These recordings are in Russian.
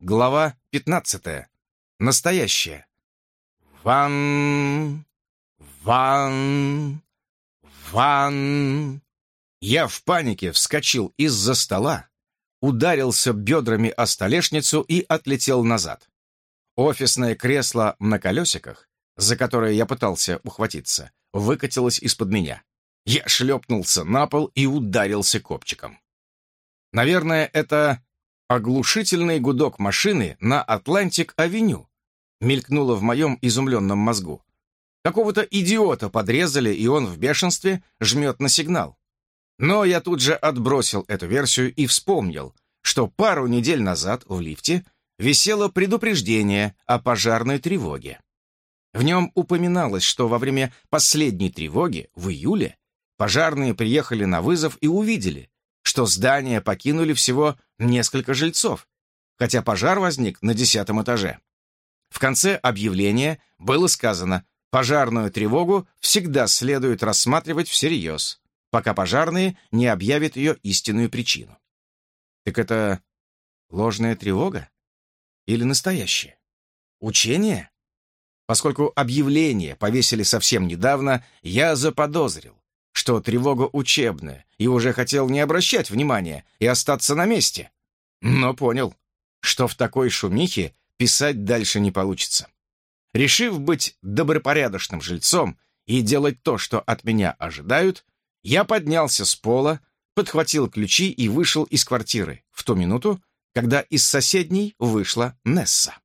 Глава 15. Настоящее. Ван, ван, ван. Я в панике вскочил из-за стола, ударился бедрами о столешницу и отлетел назад. Офисное кресло на колесиках, за которое я пытался ухватиться, выкатилось из-под меня. Я шлепнулся на пол и ударился копчиком. Наверное, это оглушительный гудок машины на Атлантик-авеню мелькнуло в моем изумленном мозгу. Какого-то идиота подрезали, и он в бешенстве жмет на сигнал. Но я тут же отбросил эту версию и вспомнил, что пару недель назад в лифте висело предупреждение о пожарной тревоге. В нем упоминалось, что во время последней тревоги, в июле, пожарные приехали на вызов и увидели, что здание покинули всего несколько жильцов, хотя пожар возник на десятом этаже. В конце объявления было сказано, пожарную тревогу всегда следует рассматривать всерьез, пока пожарные не объявят ее истинную причину. Так это ложная тревога? Или настоящее? Учение? Поскольку объявление повесили совсем недавно, я заподозрил, что тревога учебная, и уже хотел не обращать внимания и остаться на месте. Но понял, что в такой шумихе писать дальше не получится. Решив быть добропорядочным жильцом и делать то, что от меня ожидают, я поднялся с пола, подхватил ключи и вышел из квартиры в ту минуту, когда из соседней вышла Несса.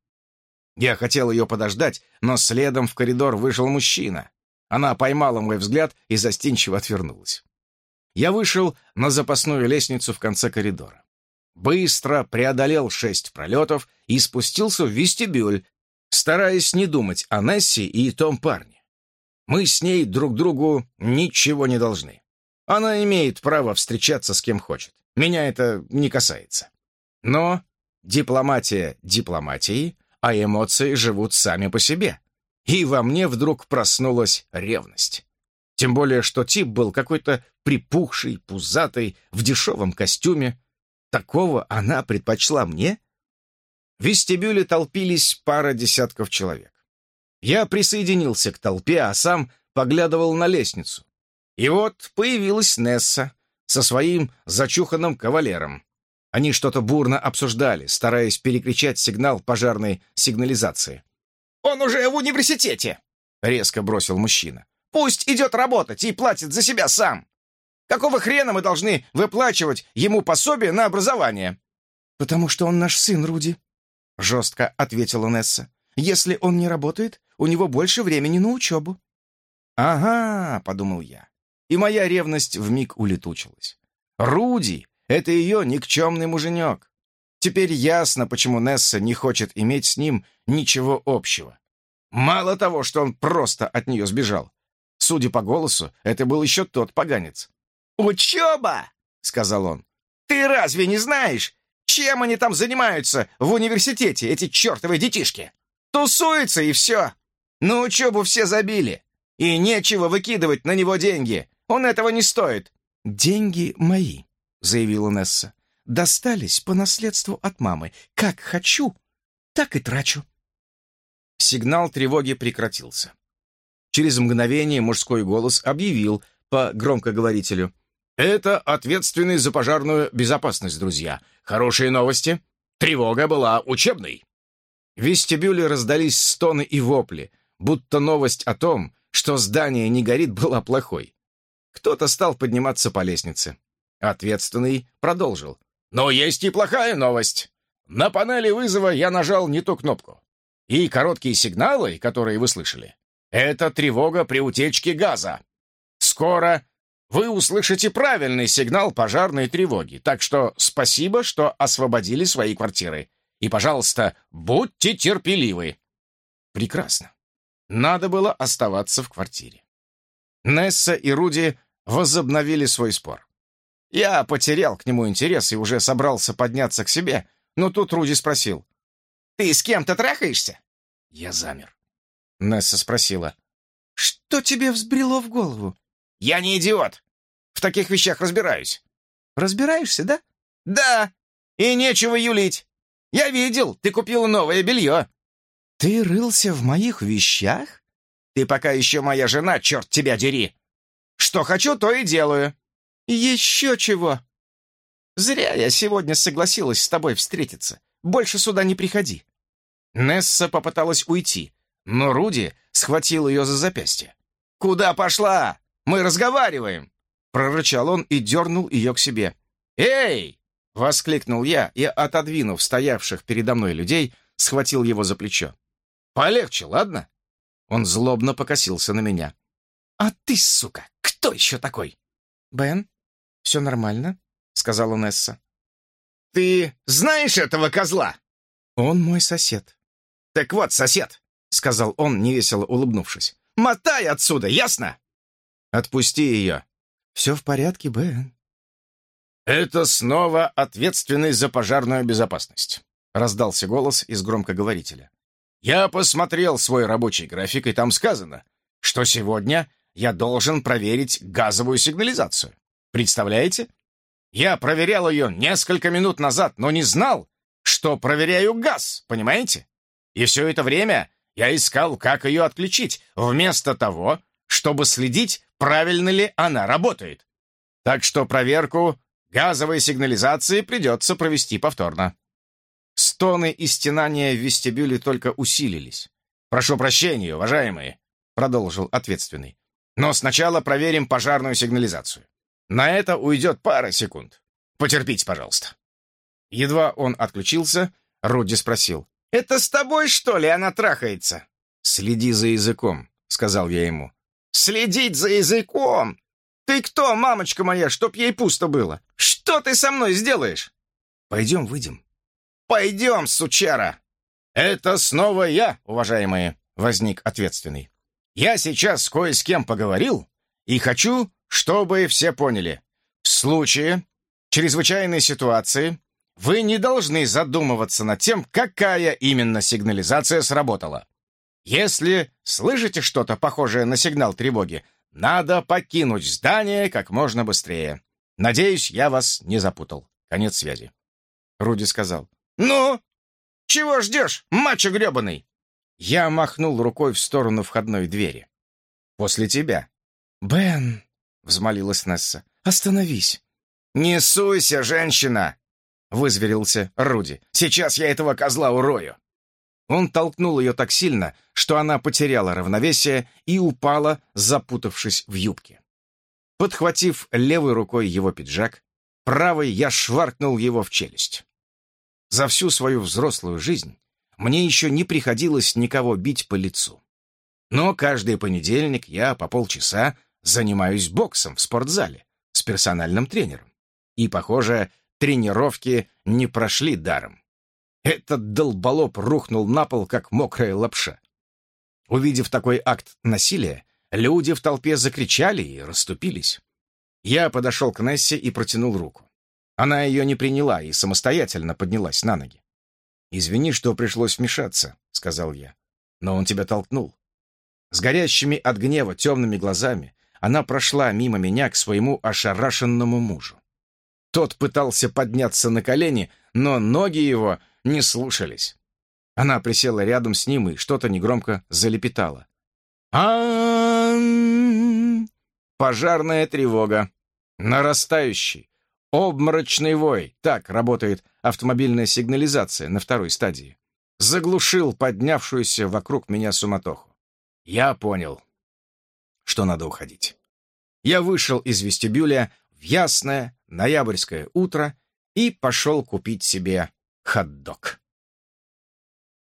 Я хотел ее подождать, но следом в коридор вышел мужчина. Она поймала мой взгляд и застенчиво отвернулась. Я вышел на запасную лестницу в конце коридора. Быстро преодолел шесть пролетов и спустился в вестибюль, стараясь не думать о Несси и том парне. Мы с ней друг другу ничего не должны. Она имеет право встречаться с кем хочет. Меня это не касается. Но дипломатия дипломатией, а эмоции живут сами по себе. И во мне вдруг проснулась ревность. Тем более, что тип был какой-то припухший, пузатый, в дешевом костюме. Такого она предпочла мне? В вестибюле толпились пара десятков человек. Я присоединился к толпе, а сам поглядывал на лестницу. И вот появилась Несса со своим зачуханным кавалером. Они что-то бурно обсуждали, стараясь перекричать сигнал пожарной сигнализации. «Он уже в университете!» — резко бросил мужчина. «Пусть идет работать и платит за себя сам! Какого хрена мы должны выплачивать ему пособие на образование?» «Потому что он наш сын, Руди», — жестко ответила Несса. «Если он не работает, у него больше времени на учебу». «Ага», — подумал я, и моя ревность вмиг улетучилась. «Руди — это ее никчемный муженек. Теперь ясно, почему Несса не хочет иметь с ним ничего общего. Мало того, что он просто от нее сбежал. Судя по голосу, это был еще тот поганец. «Учеба!» — сказал он. «Ты разве не знаешь, чем они там занимаются в университете, эти чертовы детишки? Тусуются и все. На учебу все забили. И нечего выкидывать на него деньги. Он этого не стоит». «Деньги мои», — заявила Несса достались по наследству от мамы. Как хочу, так и трачу. Сигнал тревоги прекратился. Через мгновение мужской голос объявил по громкоговорителю. «Это ответственный за пожарную безопасность, друзья. Хорошие новости. Тревога была учебной». В вестибюле раздались стоны и вопли, будто новость о том, что здание не горит, была плохой. Кто-то стал подниматься по лестнице. Ответственный продолжил. Но есть и плохая новость. На панели вызова я нажал не ту кнопку. И короткие сигналы, которые вы слышали, это тревога при утечке газа. Скоро вы услышите правильный сигнал пожарной тревоги, так что спасибо, что освободили свои квартиры. И, пожалуйста, будьте терпеливы. Прекрасно. Надо было оставаться в квартире. Несса и Руди возобновили свой спор. Я потерял к нему интерес и уже собрался подняться к себе, но тут Руди спросил. «Ты с кем-то трахаешься?» Я замер. Несса спросила. «Что тебе взбрело в голову?» «Я не идиот. В таких вещах разбираюсь». «Разбираешься, да?» «Да. И нечего юлить. Я видел, ты купила новое белье». «Ты рылся в моих вещах?» «Ты пока еще моя жена, черт тебя дери! Что хочу, то и делаю». «Еще чего!» «Зря я сегодня согласилась с тобой встретиться. Больше сюда не приходи». Несса попыталась уйти, но Руди схватил ее за запястье. «Куда пошла? Мы разговариваем!» Прорычал он и дернул ее к себе. «Эй!» — воскликнул я и, отодвинув стоявших передо мной людей, схватил его за плечо. «Полегче, ладно?» Он злобно покосился на меня. «А ты, сука, кто еще такой?» «Бен, все нормально?» — сказала Несса. «Ты знаешь этого козла?» «Он мой сосед». «Так вот, сосед», — сказал он, невесело улыбнувшись. «Мотай отсюда, ясно?» «Отпусти ее». «Все в порядке, Бен». «Это снова ответственный за пожарную безопасность», — раздался голос из громкоговорителя. «Я посмотрел свой рабочий график, и там сказано, что сегодня я должен проверить газовую сигнализацию. Представляете? Я проверял ее несколько минут назад, но не знал, что проверяю газ, понимаете? И все это время я искал, как ее отключить, вместо того, чтобы следить, правильно ли она работает. Так что проверку газовой сигнализации придется провести повторно. Стоны и стенания в вестибюле только усилились. «Прошу прощения, уважаемые», — продолжил ответственный. «Но сначала проверим пожарную сигнализацию. На это уйдет пара секунд. Потерпите, пожалуйста». Едва он отключился, Руди спросил. «Это с тобой, что ли, она трахается?» «Следи за языком», — сказал я ему. «Следить за языком? Ты кто, мамочка моя, чтоб ей пусто было? Что ты со мной сделаешь?» «Пойдем, выйдем». «Пойдем, сучара!» «Это снова я, уважаемые», — возник ответственный. «Я сейчас кое с кем поговорил и хочу чтобы все поняли, в случае чрезвычайной ситуации вы не должны задумываться над тем, какая именно сигнализация сработала. Если слышите что-то похожее на сигнал тревоги, надо покинуть здание как можно быстрее. Надеюсь, я вас не запутал. Конец связи. Руди сказал. «Ну? Чего ждешь, мачо гребаный?» Я махнул рукой в сторону входной двери. «После тебя». «Бен», — взмолилась Несса. «Остановись!» «Не суйся, женщина!» — вызверился Руди. «Сейчас я этого козла урою!» Он толкнул ее так сильно, что она потеряла равновесие и упала, запутавшись в юбке. Подхватив левой рукой его пиджак, правой я шваркнул его в челюсть. За всю свою взрослую жизнь мне еще не приходилось никого бить по лицу. Но каждый понедельник я по полчаса занимаюсь боксом в спортзале с персональным тренером. И, похоже, тренировки не прошли даром. Этот долболоб рухнул на пол, как мокрая лапша. Увидев такой акт насилия, люди в толпе закричали и расступились. Я подошел к Нессе и протянул руку. Она ее не приняла и самостоятельно поднялась на ноги. «Извини, что пришлось вмешаться», — сказал я. «Но он тебя толкнул». С горящими от гнева темными глазами она прошла мимо меня к своему ошарашенному мужу. Тот пытался подняться на колени, но ноги его не слушались. Она присела рядом с ним и что-то негромко залепетала. а Пожарная тревога. Нарастающий. Обморочный вой. Так работает автомобильная сигнализация на второй стадии. Заглушил поднявшуюся вокруг меня суматоху. Я понял что надо уходить. Я вышел из вестибюля в ясное ноябрьское утро и пошел купить себе хот-дог.